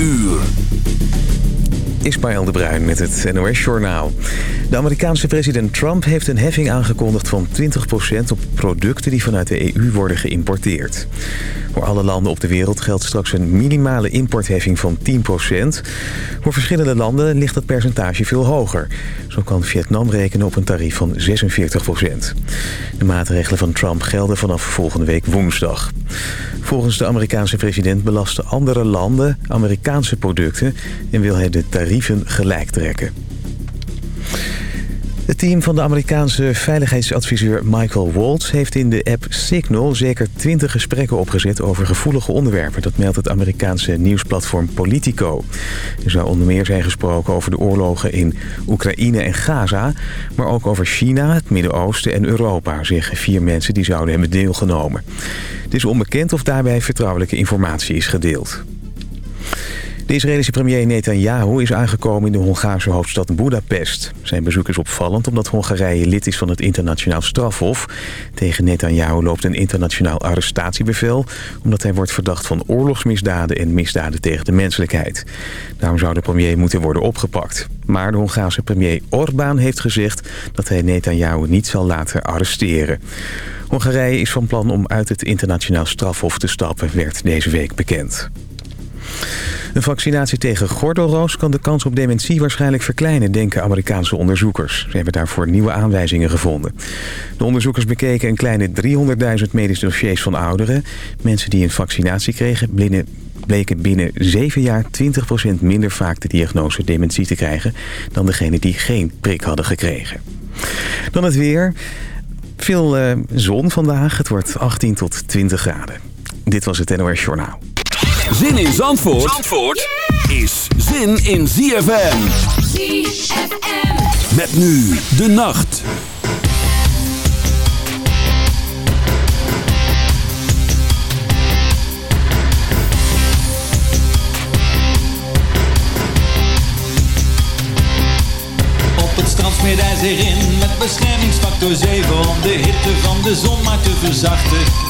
uur. Ismaël de Bruin met het NOS Journaal. De Amerikaanse president Trump heeft een heffing aangekondigd van 20% op producten die vanuit de EU worden geïmporteerd. Voor alle landen op de wereld geldt straks een minimale importheffing van 10%. Voor verschillende landen ligt dat percentage veel hoger. Zo kan Vietnam rekenen op een tarief van 46%. De maatregelen van Trump gelden vanaf volgende week woensdag. Volgens de Amerikaanse president belasten andere landen Amerikaanse producten... en wil hij de tarieven gelijk trekken. Het team van de Amerikaanse veiligheidsadviseur Michael Waltz... heeft in de app Signal zeker 20 gesprekken opgezet over gevoelige onderwerpen. Dat meldt het Amerikaanse nieuwsplatform Politico. Er zou onder meer zijn gesproken over de oorlogen in Oekraïne en Gaza... maar ook over China, het Midden-Oosten en Europa... zeggen vier mensen die zouden hebben deelgenomen. Het is onbekend of daarbij vertrouwelijke informatie is gedeeld. De Israëlische premier Netanyahu is aangekomen in de Hongaarse hoofdstad Budapest. Zijn bezoek is opvallend omdat Hongarije lid is van het internationaal strafhof. Tegen Netanyahu loopt een internationaal arrestatiebevel... omdat hij wordt verdacht van oorlogsmisdaden en misdaden tegen de menselijkheid. Daarom zou de premier moeten worden opgepakt. Maar de Hongaarse premier Orbán heeft gezegd dat hij Netanyahu niet zal laten arresteren. Hongarije is van plan om uit het internationaal strafhof te stappen, werd deze week bekend. Een vaccinatie tegen gordelroos kan de kans op dementie waarschijnlijk verkleinen, denken Amerikaanse onderzoekers. Ze hebben daarvoor nieuwe aanwijzingen gevonden. De onderzoekers bekeken een kleine 300.000 medische dossiers van ouderen. Mensen die een vaccinatie kregen bleken binnen 7 jaar 20% minder vaak de diagnose dementie te krijgen dan degenen die geen prik hadden gekregen. Dan het weer. Veel uh, zon vandaag. Het wordt 18 tot 20 graden. Dit was het NOS Journaal. Zin in Zandvoort, Zandvoort is zin in ZFM. ZFM. Met nu de nacht. Op het strand smeert hij zich in met beschermingsfactor 7 om de hitte van de zon maar te verzachten.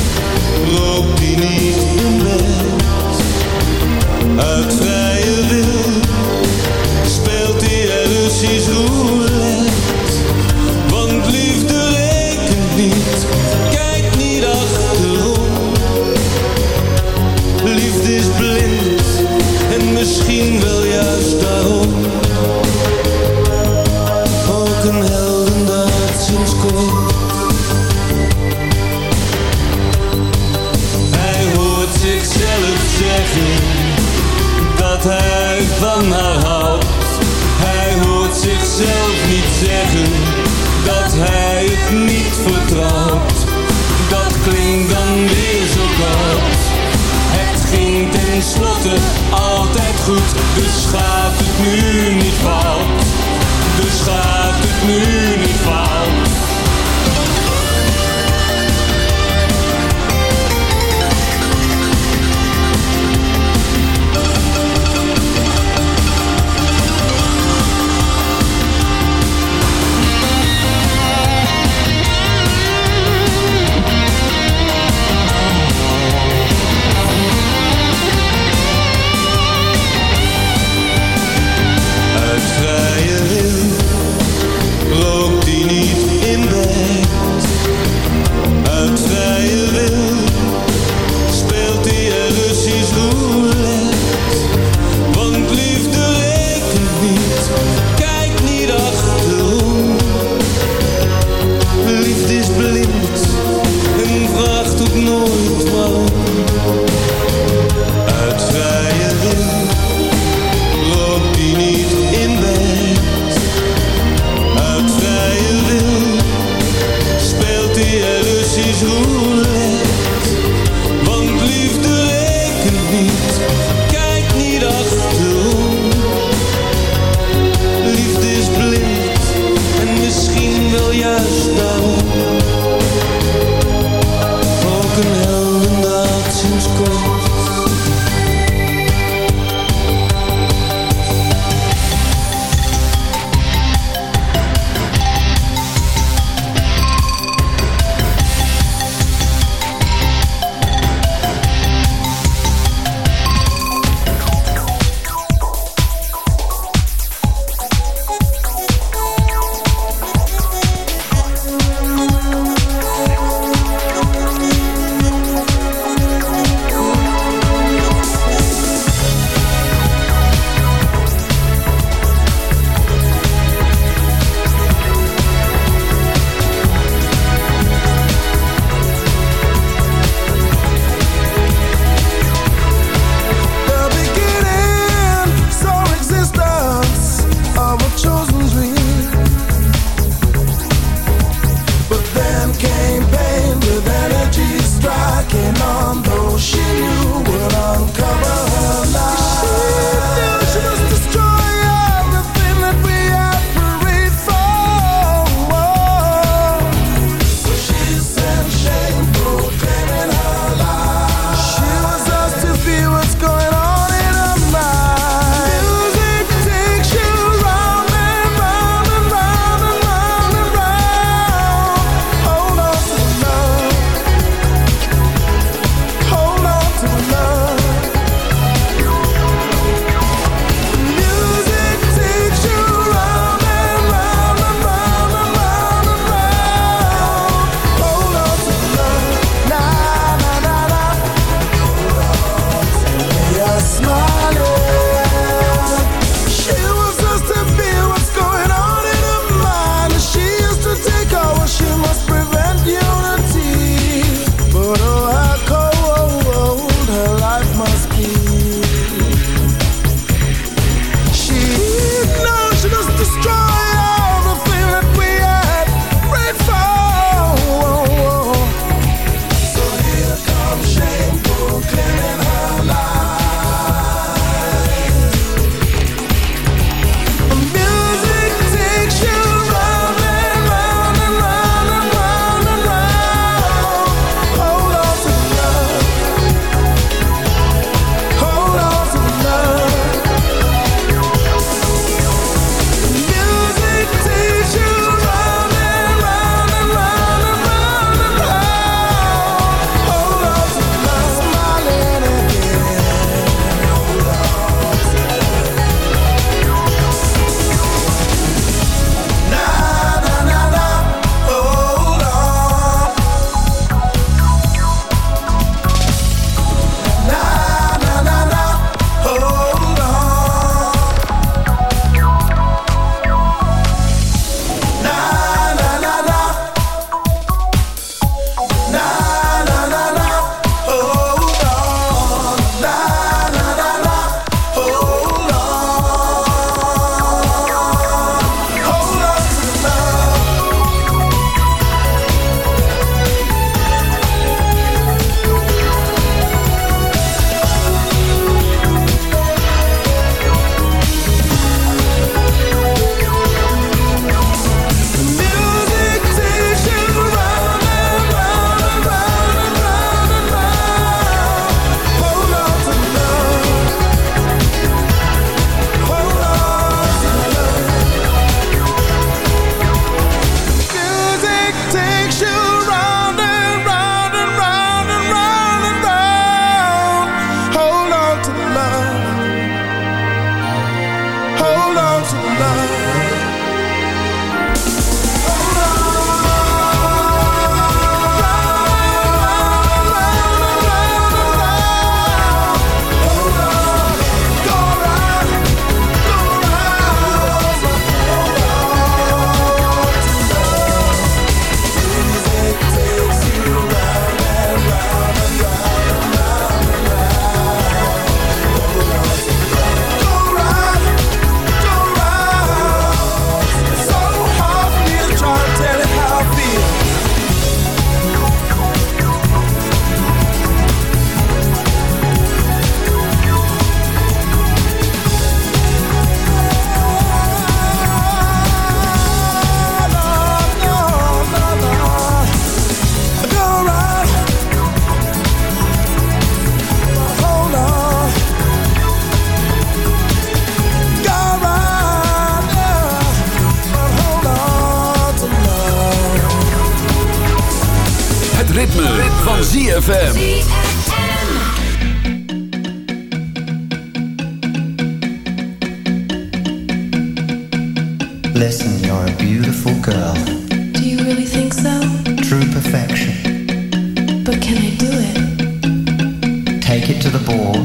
Take it to the ball,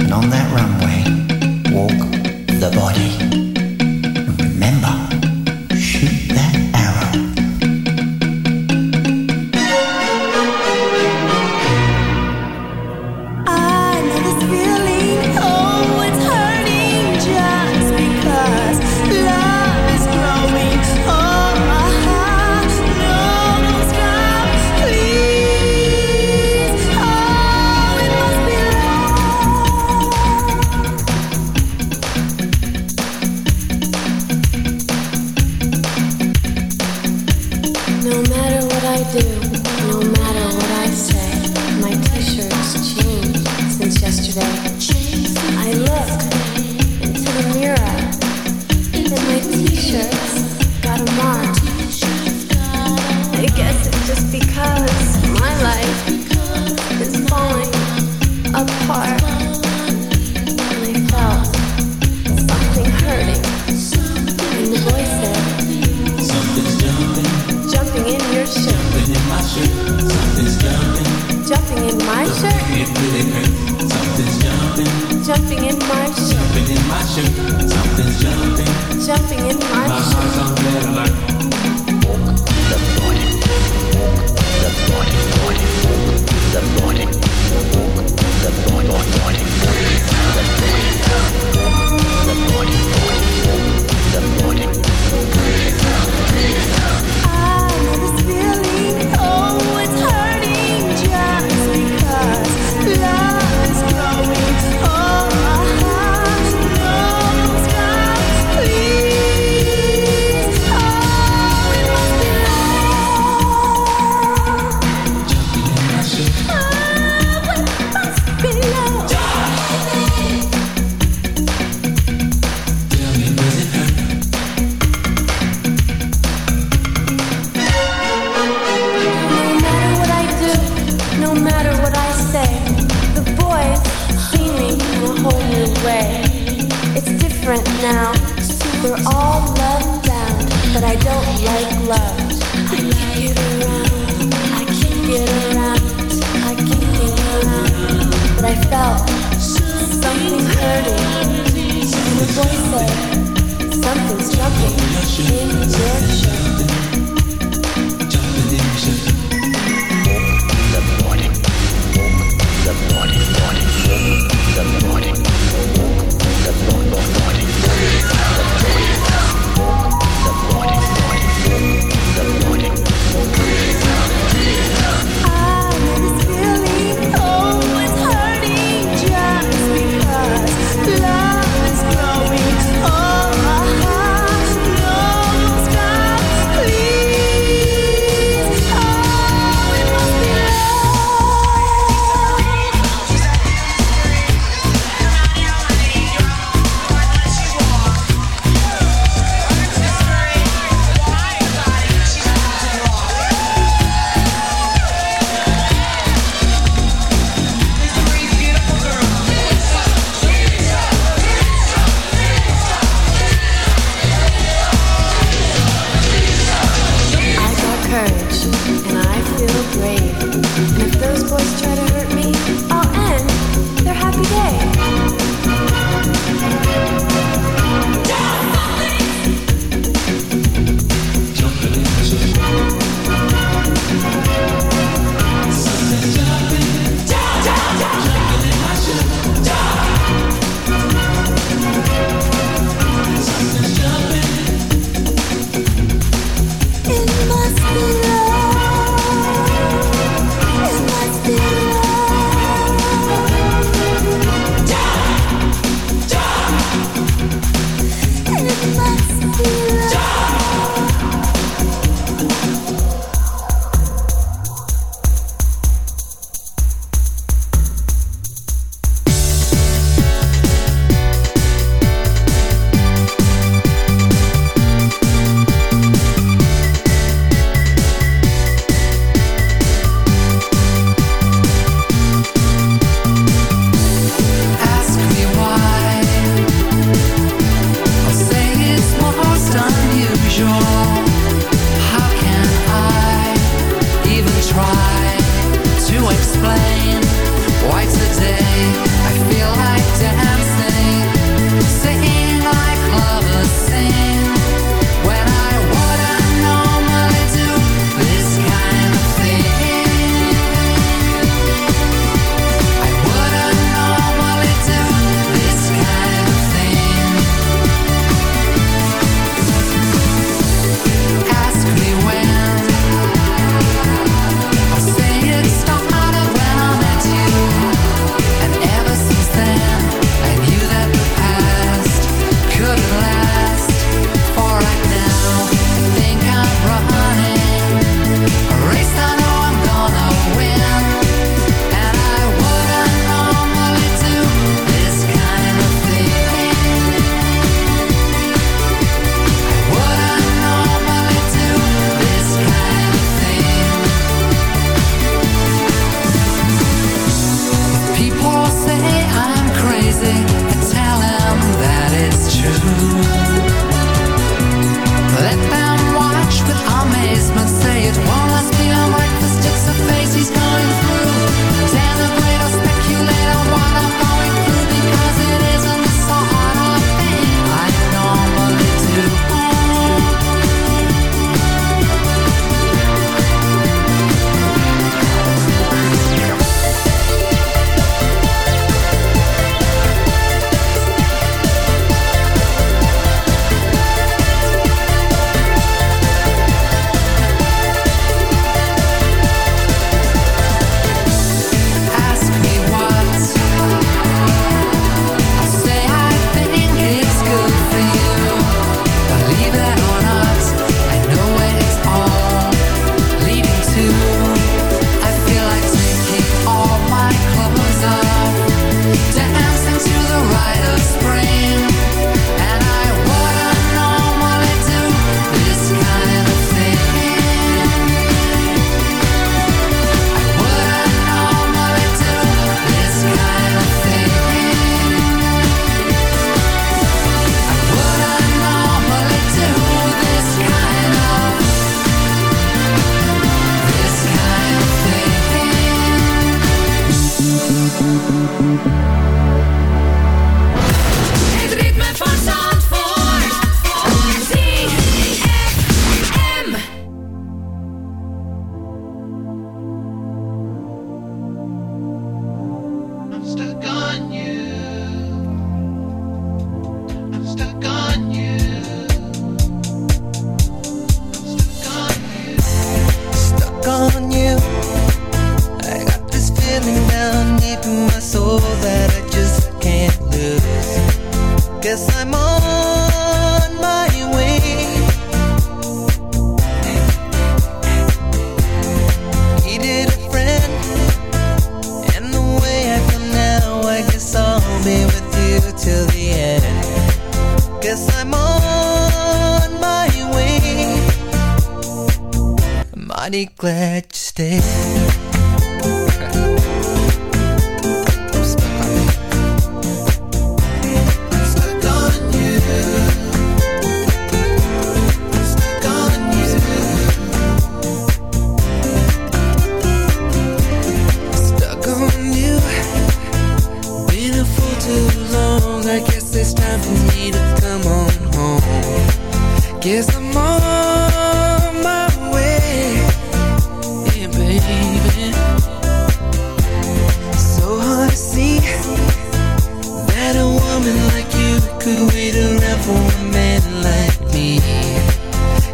and on that runway,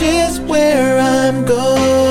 just where I'm going.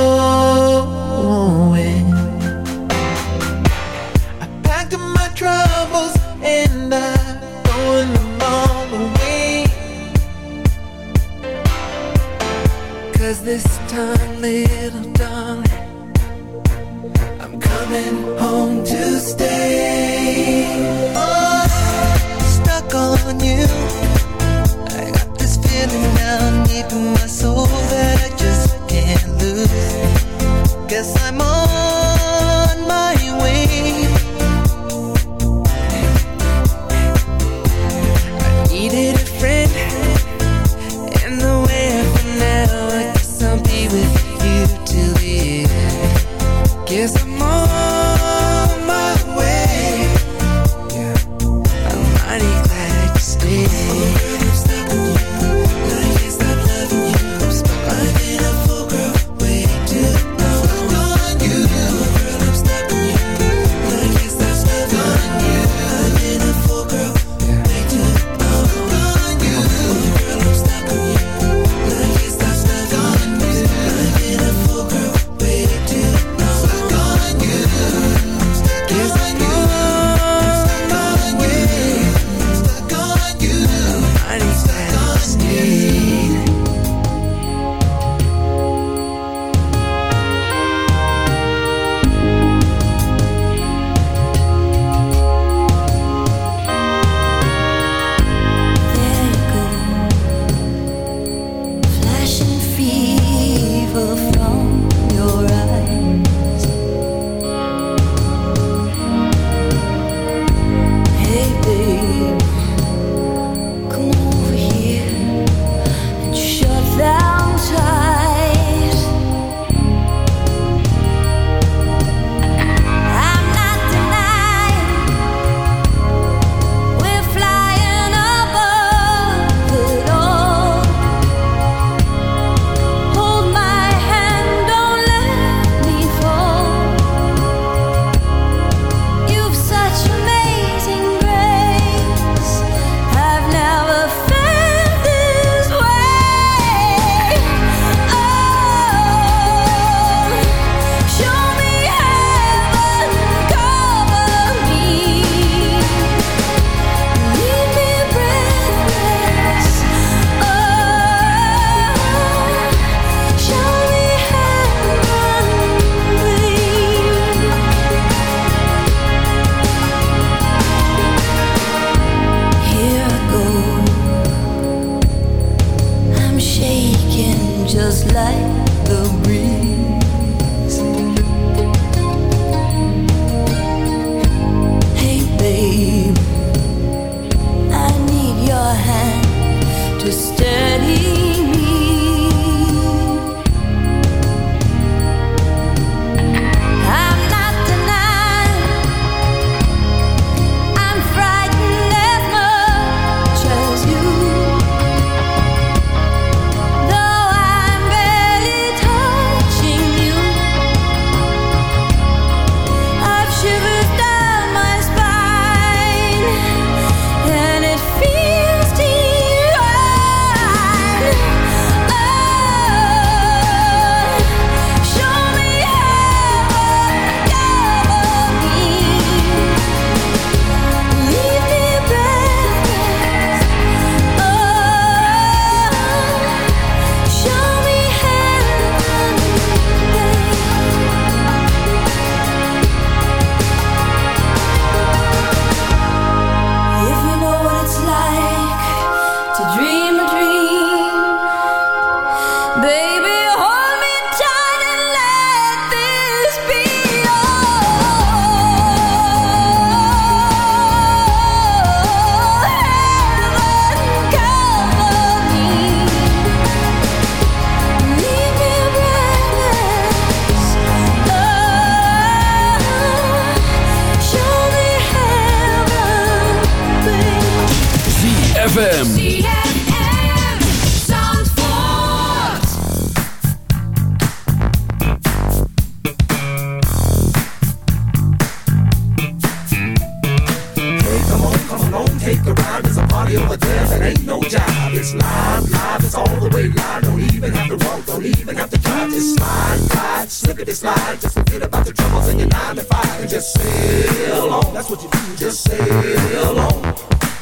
just sail on. That's what you do, just sail on.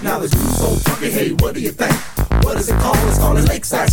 Now the dude's so funky, hey, what do you think? What is it called? It's called a lakeside.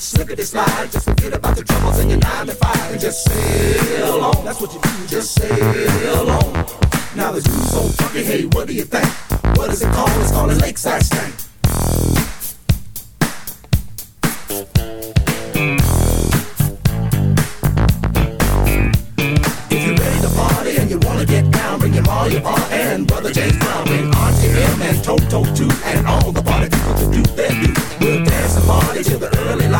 slippity slide. Just forget about the troubles in your nine to five and just sail on. That's what you do, just sail on. Now the juice so funky, hey, what do you think? What is it called? It's called a lakeside stank. If you're ready to party and you wanna get down, bring your all your bar and brother James Brown, bring Auntie M and Toto too, and all the party people to do their do. We'll dance and party till the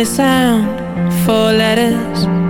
Simplest sound, four letters.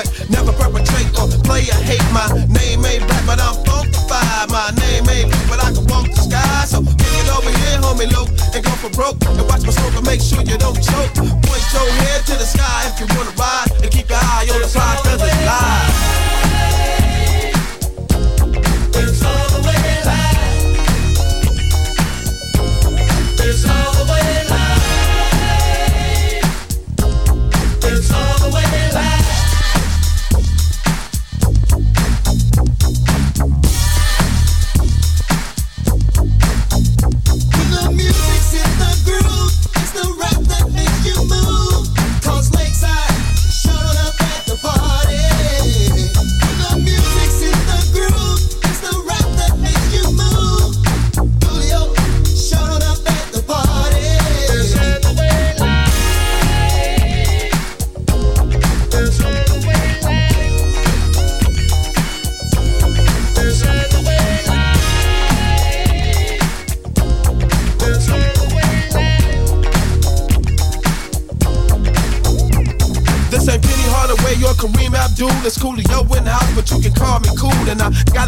but never perpetrate or play a hate. My name ain't black, but I'm funkified. My name ain't black, but I can walk the sky. So kick it over here, homie, low, and go for broke. And watch my smoke and make sure you don't choke. Point your head to the sky if you wanna ride, and keep your eye on the prize, cause it's live.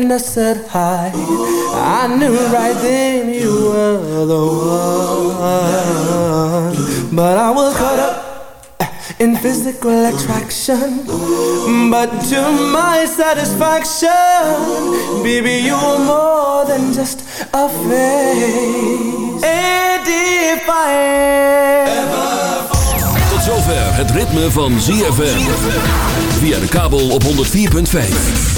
and I said hi. I knew right then you were the one. But I was caught up eh, in physical attraction. But to my satisfaction, baby, you were more than just a face. And if Tot zover het ritme van ZFM. Via de kabel op 104.5.